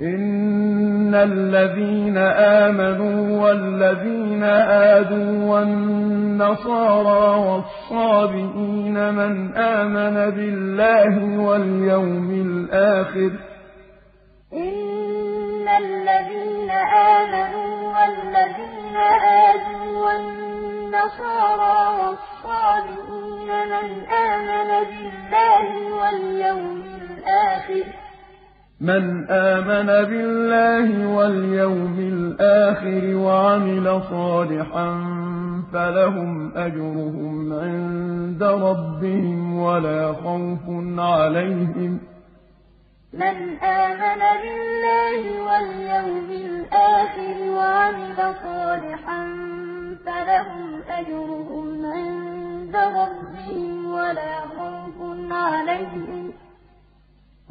إِنَّ الَّذِينَ آمَنُوا وَالَّذِينَ هَادُوا وَالنَّصَارَىٰ وَالصَّابِئِينَ مَنْ آمَنَ بِاللَّهِ وَالْيَوْمِ الْآخِرِ إِنَّ الَّذِينَ آمَنُوا وَالَّذِينَ هَادُوا وَالنَّصَارَىٰ وَالصَّابِئِينَ مَنْ آمَنَ بِاللَّهِ وَالْيَوْمِ الْآخِرِ مَنْ آمَنَ بِاللَّهِ وَالْيَوْمِ الْآخِرِ وَعَمِلَ صَالِحًا فَلَهُمْ أَجْرُهُمْ عِندَ رَبِّهِمْ وَلَا خَوْفٌ عَلَيْهِمْ. مَنْ آمَنَ بِاللَّهِ وَالْيَوْمِ الْآخِرِ وَعَمِلَ صَالِحًا فَلَهُمْ أَجْرُهُمْ عِندَ رَبِّهِمْ وَلَا خَوْفٌ عَلَيْهِمْ.